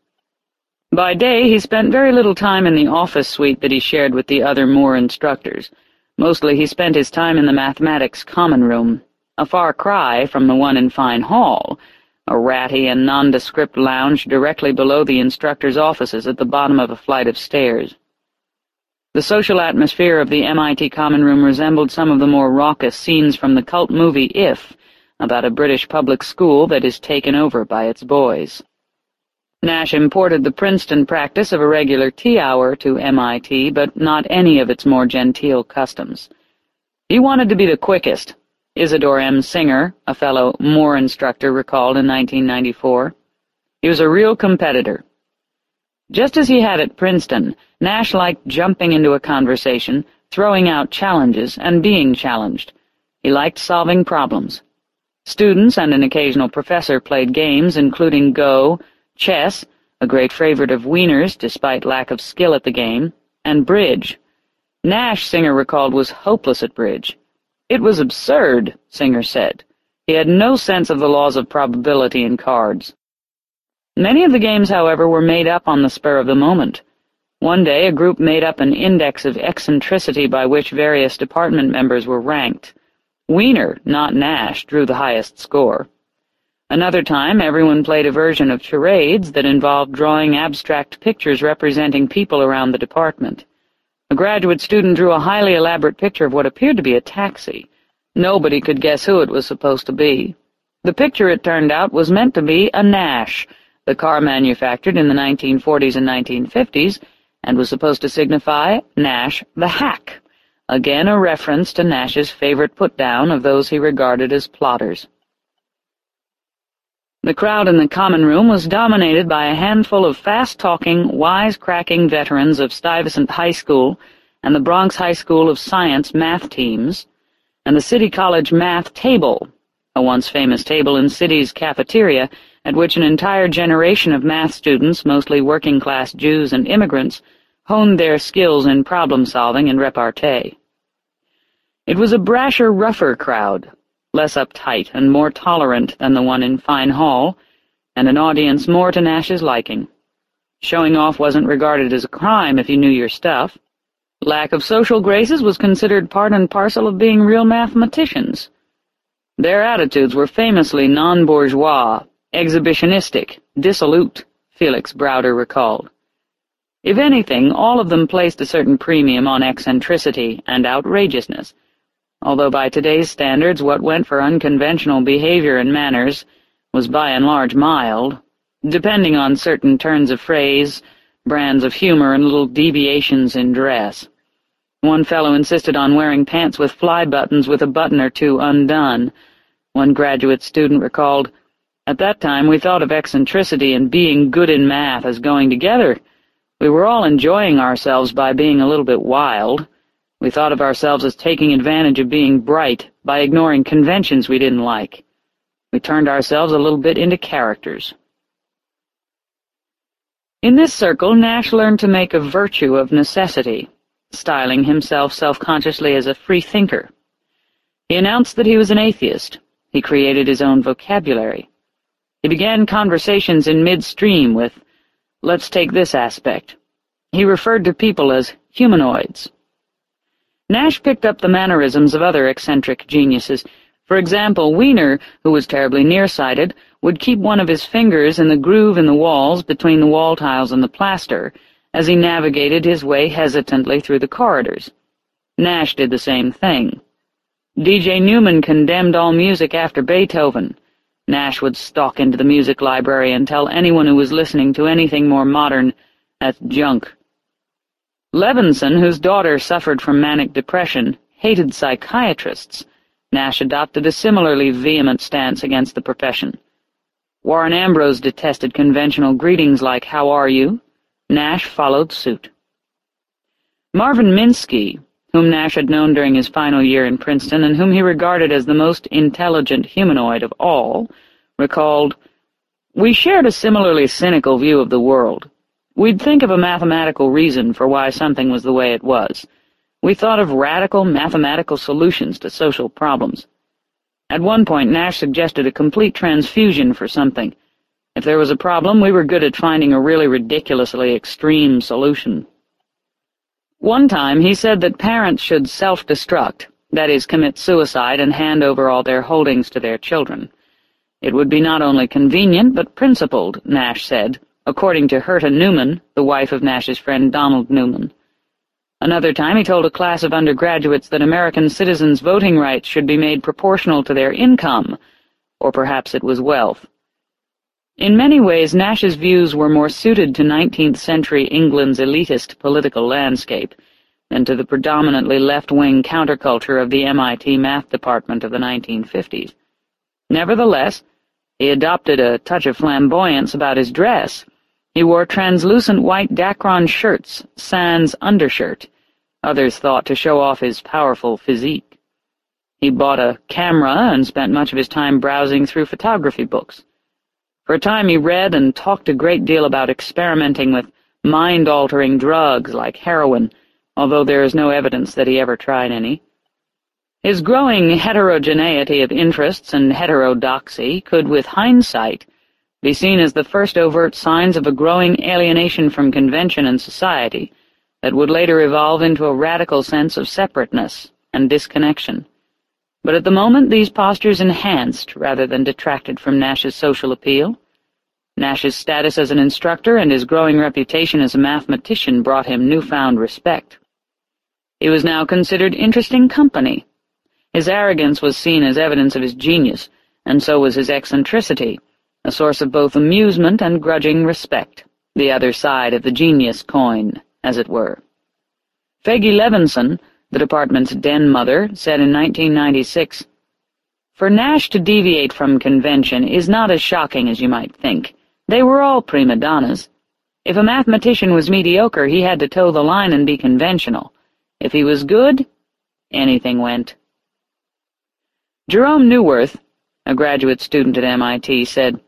by day, he spent very little time in the office suite that he shared with the other Moore instructors. Mostly he spent his time in the mathematics common room, a far cry from the one in Fine Hall, a ratty and nondescript lounge directly below the instructors' offices at the bottom of a flight of stairs. The social atmosphere of the MIT common room resembled some of the more raucous scenes from the cult movie If, about a British public school that is taken over by its boys. Nash imported the Princeton practice of a regular tea hour to MIT, but not any of its more genteel customs. He wanted to be the quickest, Isidore M. Singer, a fellow Moore instructor, recalled in 1994. He was a real competitor. Just as he had at Princeton, Nash liked jumping into a conversation, throwing out challenges, and being challenged. He liked solving problems. Students and an occasional professor played games, including Go, chess, a great favorite of Wiener's despite lack of skill at the game, and bridge. Nash, Singer recalled, was hopeless at bridge. It was absurd, Singer said. He had no sense of the laws of probability in cards. Many of the games, however, were made up on the spur of the moment. One day a group made up an index of eccentricity by which various department members were ranked. Wiener, not Nash, drew the highest score. Another time, everyone played a version of charades that involved drawing abstract pictures representing people around the department. A graduate student drew a highly elaborate picture of what appeared to be a taxi. Nobody could guess who it was supposed to be. The picture, it turned out, was meant to be a Nash, the car manufactured in the 1940s and 1950s, and was supposed to signify Nash the Hack, again a reference to Nash's favorite put-down of those he regarded as plotters. The crowd in the common room was dominated by a handful of fast-talking, wise-cracking veterans of Stuyvesant High School and the Bronx High School of Science math teams, and the City College math table, a once famous table in City's cafeteria at which an entire generation of math students, mostly working-class Jews and immigrants, honed their skills in problem-solving and repartee. It was a brasher, rougher crowd, less uptight and more tolerant than the one in Fine Hall, and an audience more to Nash's liking. Showing off wasn't regarded as a crime if you knew your stuff. Lack of social graces was considered part and parcel of being real mathematicians. Their attitudes were famously non-bourgeois, exhibitionistic, dissolute, Felix Browder recalled. If anything, all of them placed a certain premium on eccentricity and outrageousness, although by today's standards what went for unconventional behavior and manners was by and large mild, depending on certain turns of phrase, brands of humor, and little deviations in dress. One fellow insisted on wearing pants with fly buttons with a button or two undone. One graduate student recalled, At that time we thought of eccentricity and being good in math as going together. We were all enjoying ourselves by being a little bit wild. We thought of ourselves as taking advantage of being bright by ignoring conventions we didn't like. We turned ourselves a little bit into characters. In this circle, Nash learned to make a virtue of necessity, styling himself self-consciously as a free thinker. He announced that he was an atheist. He created his own vocabulary. He began conversations in midstream with, let's take this aspect. He referred to people as humanoids, Nash picked up the mannerisms of other eccentric geniuses. For example, Wiener, who was terribly nearsighted, would keep one of his fingers in the groove in the walls between the wall tiles and the plaster, as he navigated his way hesitantly through the corridors. Nash did the same thing. D.J. Newman condemned all music after Beethoven. Nash would stalk into the music library and tell anyone who was listening to anything more modern, that's junk. Levinson, whose daughter suffered from manic depression, hated psychiatrists. Nash adopted a similarly vehement stance against the profession. Warren Ambrose detested conventional greetings like, how are you? Nash followed suit. Marvin Minsky, whom Nash had known during his final year in Princeton and whom he regarded as the most intelligent humanoid of all, recalled, We shared a similarly cynical view of the world. We'd think of a mathematical reason for why something was the way it was. We thought of radical mathematical solutions to social problems. At one point, Nash suggested a complete transfusion for something. If there was a problem, we were good at finding a really ridiculously extreme solution. One time, he said that parents should self-destruct, that is, commit suicide and hand over all their holdings to their children. It would be not only convenient, but principled, Nash said, according to Herta Newman, the wife of Nash's friend Donald Newman. Another time he told a class of undergraduates that American citizens' voting rights should be made proportional to their income, or perhaps it was wealth. In many ways, Nash's views were more suited to 19th-century England's elitist political landscape than to the predominantly left-wing counterculture of the MIT math department of the 1950s. Nevertheless, he adopted a touch of flamboyance about his dress, he wore translucent white Dacron shirts, sans undershirt, others thought to show off his powerful physique. He bought a camera and spent much of his time browsing through photography books. For a time he read and talked a great deal about experimenting with mind-altering drugs like heroin, although there is no evidence that he ever tried any. His growing heterogeneity of interests and heterodoxy could, with hindsight, be seen as the first overt signs of a growing alienation from convention and society that would later evolve into a radical sense of separateness and disconnection. But at the moment these postures enhanced rather than detracted from Nash's social appeal. Nash's status as an instructor and his growing reputation as a mathematician brought him newfound respect. He was now considered interesting company. His arrogance was seen as evidence of his genius, and so was his eccentricity, a source of both amusement and grudging respect, the other side of the genius coin, as it were. Fagi Levinson, the department's den mother, said in 1996, For Nash to deviate from convention is not as shocking as you might think. They were all prima donnas. If a mathematician was mediocre, he had to toe the line and be conventional. If he was good, anything went. Jerome Neuwirth, a graduate student at MIT, said,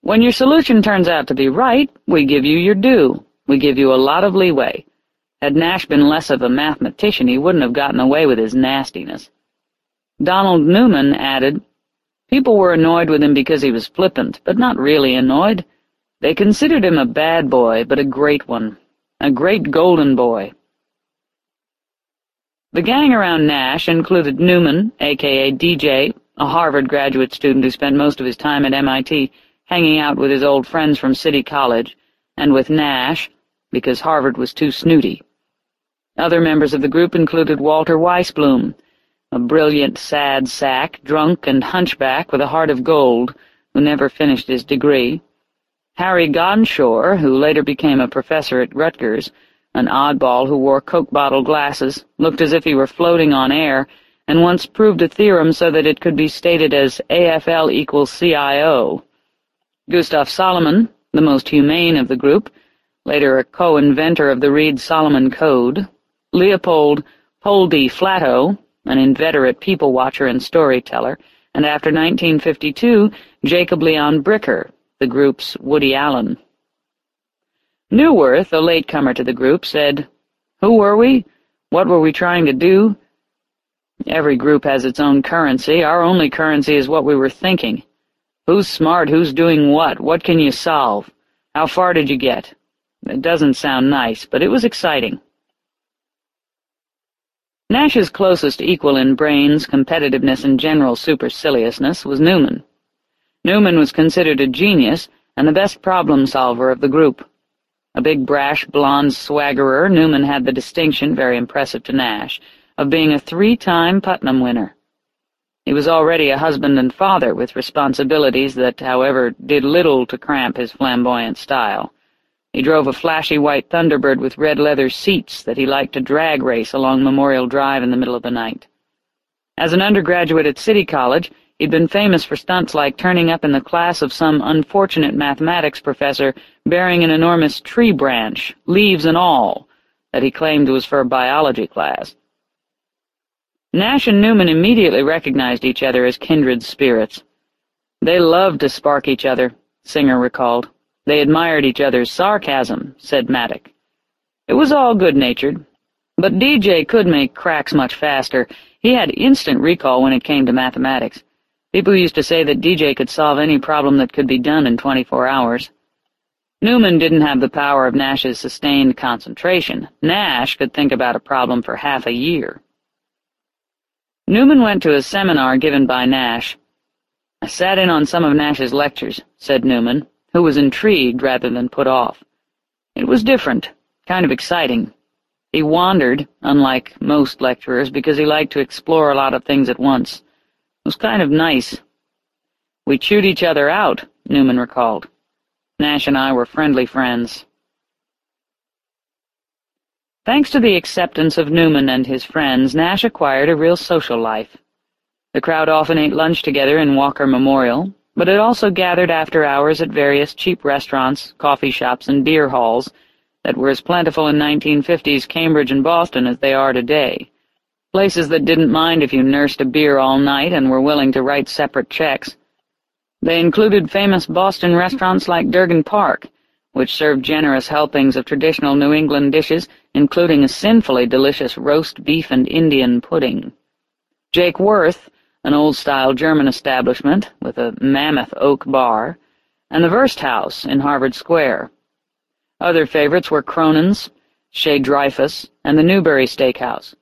When your solution turns out to be right, we give you your due. We give you a lot of leeway. Had Nash been less of a mathematician, he wouldn't have gotten away with his nastiness. Donald Newman added, People were annoyed with him because he was flippant, but not really annoyed. They considered him a bad boy, but a great one. A great golden boy. The gang around Nash included Newman, a.k.a. DJ, a Harvard graduate student who spent most of his time at MIT hanging out with his old friends from City College, and with Nash, because Harvard was too snooty. Other members of the group included Walter Weisblum, a brilliant, sad sack, drunk and hunchback with a heart of gold, who never finished his degree, Harry Gonshor, who later became a professor at Rutgers, an oddball who wore Coke bottle glasses, looked as if he were floating on air, and once proved a theorem so that it could be stated as AFL equals CIO. Gustav Solomon, the most humane of the group, later a co-inventor of the Reed-Solomon Code, Leopold Poldy Flatto, an inveterate people-watcher and storyteller, and after 1952, Jacob Leon Bricker, the group's Woody Allen. Neuwirth, a latecomer to the group, said, Who were we? What were we trying to do? Every group has its own currency. Our only currency is what we were thinking. Who's smart? Who's doing what? What can you solve? How far did you get? It doesn't sound nice, but it was exciting. Nash's closest equal in brains, competitiveness, and general superciliousness was Newman. Newman was considered a genius and the best problem-solver of the group. A big, brash, blond swaggerer, Newman had the distinction, very impressive to Nash, of being a three-time Putnam winner. He was already a husband and father with responsibilities that, however, did little to cramp his flamboyant style. He drove a flashy white Thunderbird with red leather seats that he liked to drag race along Memorial Drive in the middle of the night. As an undergraduate at City College, he'd been famous for stunts like turning up in the class of some unfortunate mathematics professor bearing an enormous tree branch, leaves and all, that he claimed was for a biology class. Nash and Newman immediately recognized each other as kindred spirits. They loved to spark each other, Singer recalled. They admired each other's sarcasm, said Mattuck. It was all good-natured. But DJ could make cracks much faster. He had instant recall when it came to mathematics. People used to say that DJ could solve any problem that could be done in 24 hours. Newman didn't have the power of Nash's sustained concentration. Nash could think about a problem for half a year. Newman went to a seminar given by Nash. I sat in on some of Nash's lectures, said Newman, who was intrigued rather than put off. It was different, kind of exciting. He wandered, unlike most lecturers, because he liked to explore a lot of things at once. It was kind of nice. We chewed each other out, Newman recalled. Nash and I were friendly friends. Thanks to the acceptance of Newman and his friends, Nash acquired a real social life. The crowd often ate lunch together in Walker Memorial, but it also gathered after hours at various cheap restaurants, coffee shops, and beer halls that were as plentiful in 1950s Cambridge and Boston as they are today. Places that didn't mind if you nursed a beer all night and were willing to write separate checks. They included famous Boston restaurants like Durgin Park, which served generous helpings of traditional New England dishes, including a sinfully delicious roast beef and Indian pudding. Jake Wirth, an old-style German establishment with a mammoth oak bar, and the Wursthaus in Harvard Square. Other favorites were Cronin's, Chez Dreyfus, and the Newbury Steakhouse.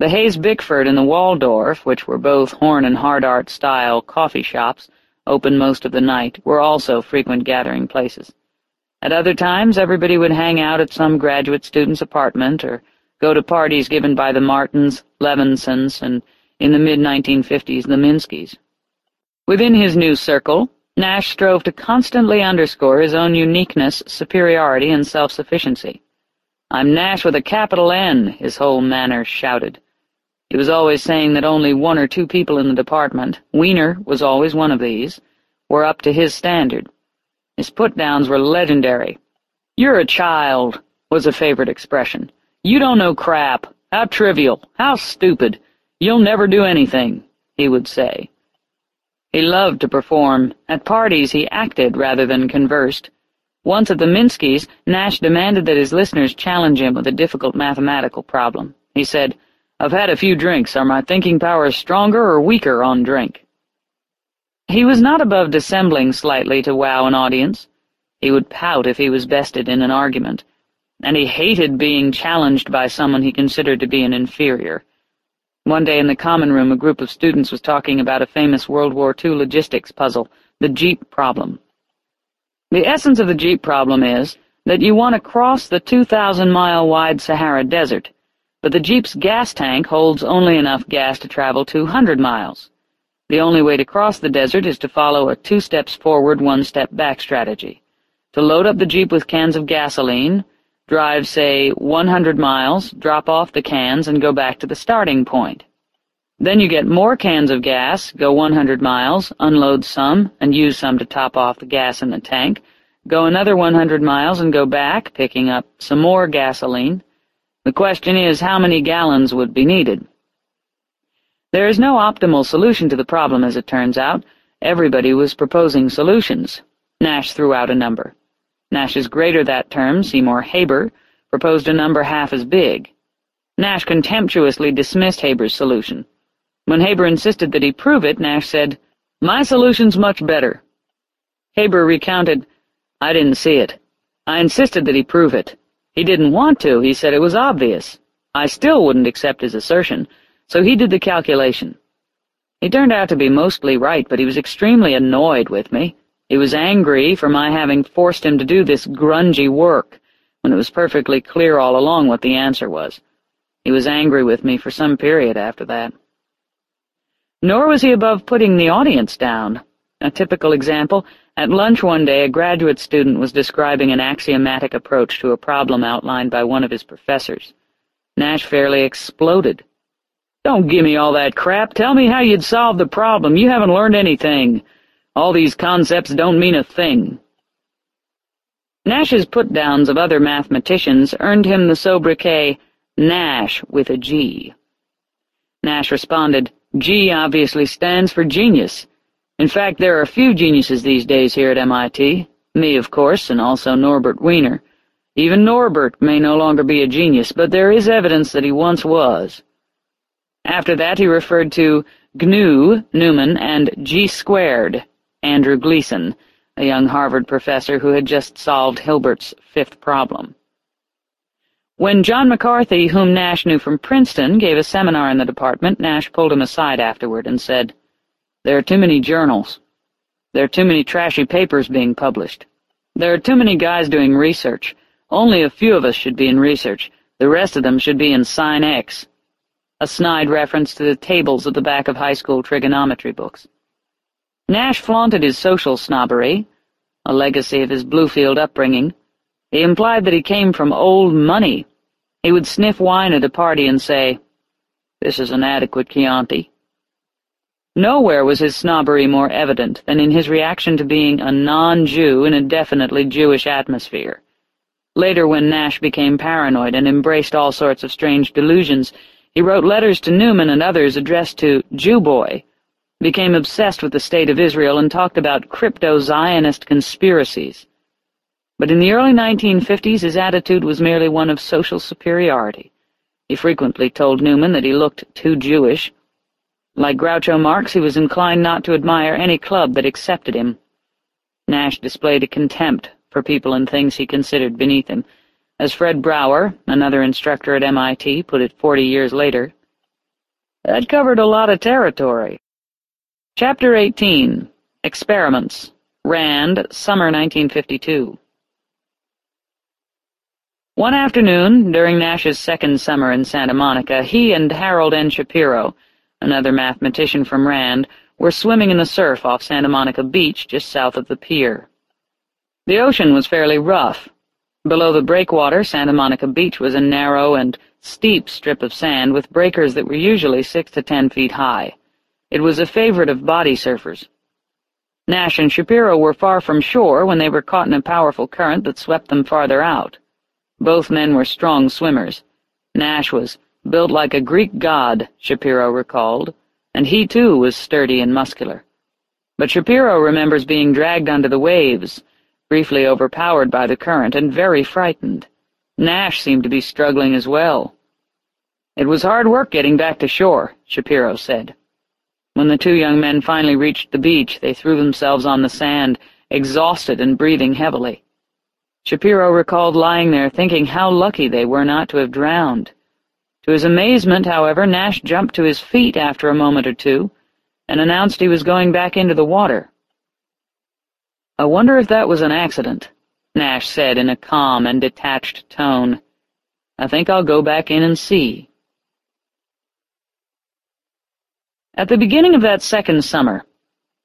The Hayes Bickford and the Waldorf, which were both Horn and Hardart-style coffee shops, open most of the night, were also frequent gathering places. At other times, everybody would hang out at some graduate student's apartment or go to parties given by the Martins, Levinsons, and, in the mid-1950s, the Minskys. Within his new circle, Nash strove to constantly underscore his own uniqueness, superiority, and self-sufficiency. I'm Nash with a capital N, his whole manner shouted. He was always saying that only one or two people in the department, Wiener was always one of these, were up to his standard. His put-downs were legendary. You're a child, was a favorite expression. You don't know crap. How trivial. How stupid. You'll never do anything, he would say. He loved to perform. At parties he acted rather than conversed. Once at the Minskys, Nash demanded that his listeners challenge him with a difficult mathematical problem. He said, I've had a few drinks. Are my thinking powers stronger or weaker on drink? He was not above dissembling slightly to wow an audience. He would pout if he was bested in an argument, and he hated being challenged by someone he considered to be an inferior. One day in the common room a group of students was talking about a famous World War II logistics puzzle, the Jeep problem. The essence of the Jeep problem is that you want to cross the 2,000-mile-wide Sahara Desert, but the Jeep's gas tank holds only enough gas to travel 200 miles. The only way to cross the desert is to follow a two steps forward, one step back strategy. To load up the Jeep with cans of gasoline, drive, say, 100 miles, drop off the cans, and go back to the starting point. Then you get more cans of gas, go 100 miles, unload some, and use some to top off the gas in the tank, go another 100 miles and go back, picking up some more gasoline, the question is how many gallons would be needed. There is no optimal solution to the problem, as it turns out. Everybody was proposing solutions. Nash threw out a number. Nash's greater that term, Seymour Haber, proposed a number half as big. Nash contemptuously dismissed Haber's solution. When Haber insisted that he prove it, Nash said, My solution's much better. Haber recounted, I didn't see it. I insisted that he prove it. He didn't want to, he said it was obvious. I still wouldn't accept his assertion, so he did the calculation. He turned out to be mostly right, but he was extremely annoyed with me. He was angry for my having forced him to do this grungy work, when it was perfectly clear all along what the answer was. He was angry with me for some period after that. Nor was he above putting the audience down. A typical example, at lunch one day a graduate student was describing an axiomatic approach to a problem outlined by one of his professors. Nash fairly exploded. Don't give me all that crap. Tell me how you'd solve the problem. You haven't learned anything. All these concepts don't mean a thing. Nash's put-downs of other mathematicians earned him the sobriquet Nash with a G. Nash responded, G obviously stands for genius. In fact, there are a few geniuses these days here at MIT. Me, of course, and also Norbert Wiener. Even Norbert may no longer be a genius, but there is evidence that he once was. After that he referred to GNU, Newman, and G squared, Andrew Gleason, a young Harvard professor who had just solved Hilbert's fifth problem. When John McCarthy, whom Nash knew from Princeton, gave a seminar in the department, Nash pulled him aside afterward and said, there are too many journals. There are too many trashy papers being published. There are too many guys doing research. Only a few of us should be in research. The rest of them should be in Sin X. A snide reference to the tables at the back of high school trigonometry books. Nash flaunted his social snobbery, a legacy of his Bluefield upbringing. He implied that he came from old money. He would sniff wine at a party and say, This is an adequate Chianti. Nowhere was his snobbery more evident than in his reaction to being a non-Jew in a definitely Jewish atmosphere. Later, when Nash became paranoid and embraced all sorts of strange delusions, he wrote letters to Newman and others addressed to Jew Boy, became obsessed with the state of Israel, and talked about crypto-Zionist conspiracies. But in the early 1950s his attitude was merely one of social superiority. He frequently told Newman that he looked too Jewish, like Groucho Marx, he was inclined not to admire any club that accepted him. Nash displayed a contempt for people and things he considered beneath him, as Fred Brower, another instructor at MIT, put it forty years later. That covered a lot of territory. Chapter 18 Experiments Rand, Summer 1952 One afternoon, during Nash's second summer in Santa Monica, he and Harold N. Shapiro, another mathematician from Rand, were swimming in the surf off Santa Monica Beach just south of the pier. The ocean was fairly rough. Below the breakwater, Santa Monica Beach was a narrow and steep strip of sand with breakers that were usually six to ten feet high. It was a favorite of body surfers. Nash and Shapiro were far from shore when they were caught in a powerful current that swept them farther out. Both men were strong swimmers. Nash was built like a Greek god, Shapiro recalled, and he too was sturdy and muscular. But Shapiro remembers being dragged under the waves, briefly overpowered by the current, and very frightened. Nash seemed to be struggling as well. It was hard work getting back to shore, Shapiro said. When the two young men finally reached the beach, they threw themselves on the sand, exhausted and breathing heavily. Shapiro recalled lying there thinking how lucky they were not to have drowned. To his amazement, however, Nash jumped to his feet after a moment or two and announced he was going back into the water. I wonder if that was an accident, Nash said in a calm and detached tone. I think I'll go back in and see. At the beginning of that second summer,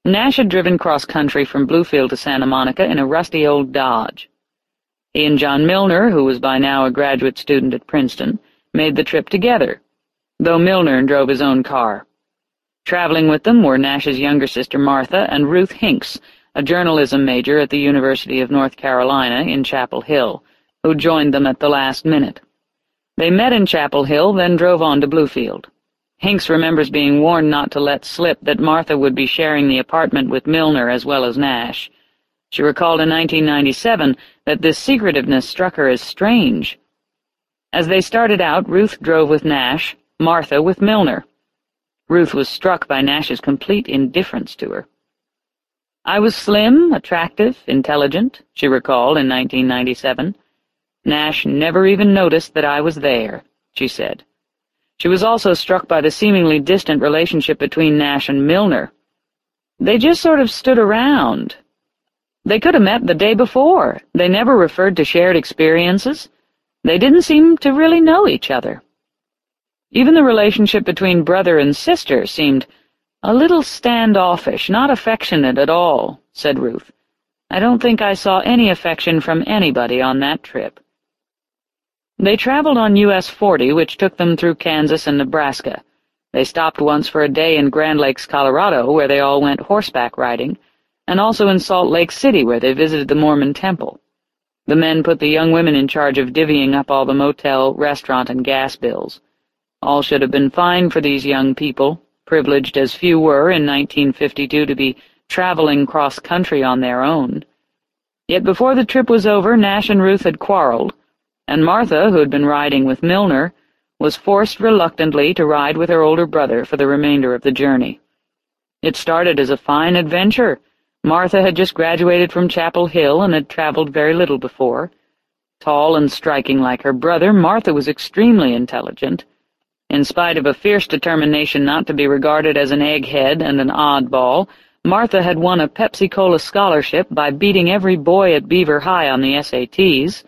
Nash had driven cross-country from Bluefield to Santa Monica in a rusty old Dodge. He and John Milnor, who was by now a graduate student at Princeton, made the trip together, though Milnor drove his own car. Traveling with them were Nash's younger sister Martha and Ruth Hinks, a journalism major at the University of North Carolina in Chapel Hill, who joined them at the last minute. They met in Chapel Hill, then drove on to Bluefield. Hinks remembers being warned not to let slip that Martha would be sharing the apartment with Milnor as well as Nash. She recalled in 1997 that this secretiveness struck her as strange. As they started out, Ruth drove with Nash, Martha with Milnor. Ruth was struck by Nash's complete indifference to her. I was slim, attractive, intelligent, she recalled in 1997. Nash never even noticed that I was there, she said. She was also struck by the seemingly distant relationship between Nash and Milnor. They just sort of stood around. They could have met the day before. They never referred to shared experiences. They didn't seem to really know each other. Even the relationship between brother and sister seemed a little standoffish, not affectionate at all, said Ruth. I don't think I saw any affection from anybody on that trip. They traveled on US 40, which took them through Kansas and Nebraska. They stopped once for a day in Grand Lakes, Colorado, where they all went horseback riding, and also in Salt Lake City, where they visited the Mormon temple. The men put the young women in charge of divvying up all the motel, restaurant, and gas bills. All should have been fine for these young people, privileged as few were in 1952 to be traveling cross-country on their own. Yet before the trip was over, Nash and Ruth had quarreled, and Martha, who had been riding with Milnor, was forced reluctantly to ride with her older brother for the remainder of the journey. It started as a fine adventure. Martha had just graduated from Chapel Hill and had traveled very little before. Tall and striking like her brother, Martha was extremely intelligent. In spite of a fierce determination not to be regarded as an egghead and an oddball, Martha had won a Pepsi-Cola scholarship by beating every boy at Beaver High on the SATs,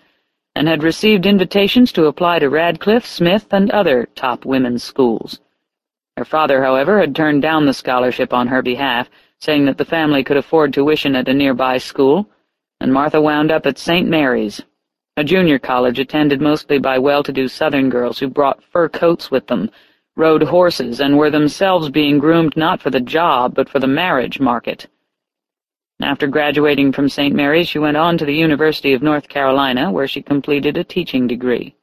and had received invitations to apply to Radcliffe, Smith, and other top women's schools. Her father, however, had turned down the scholarship on her behalf, saying that the family could afford tuition at a nearby school, and Martha wound up at St. Mary's, a junior college attended mostly by well-to-do Southern girls who brought fur coats with them, rode horses, and were themselves being groomed not for the job, but for the marriage market. After graduating from St. Mary's, she went on to the University of North Carolina, where she completed a teaching degree.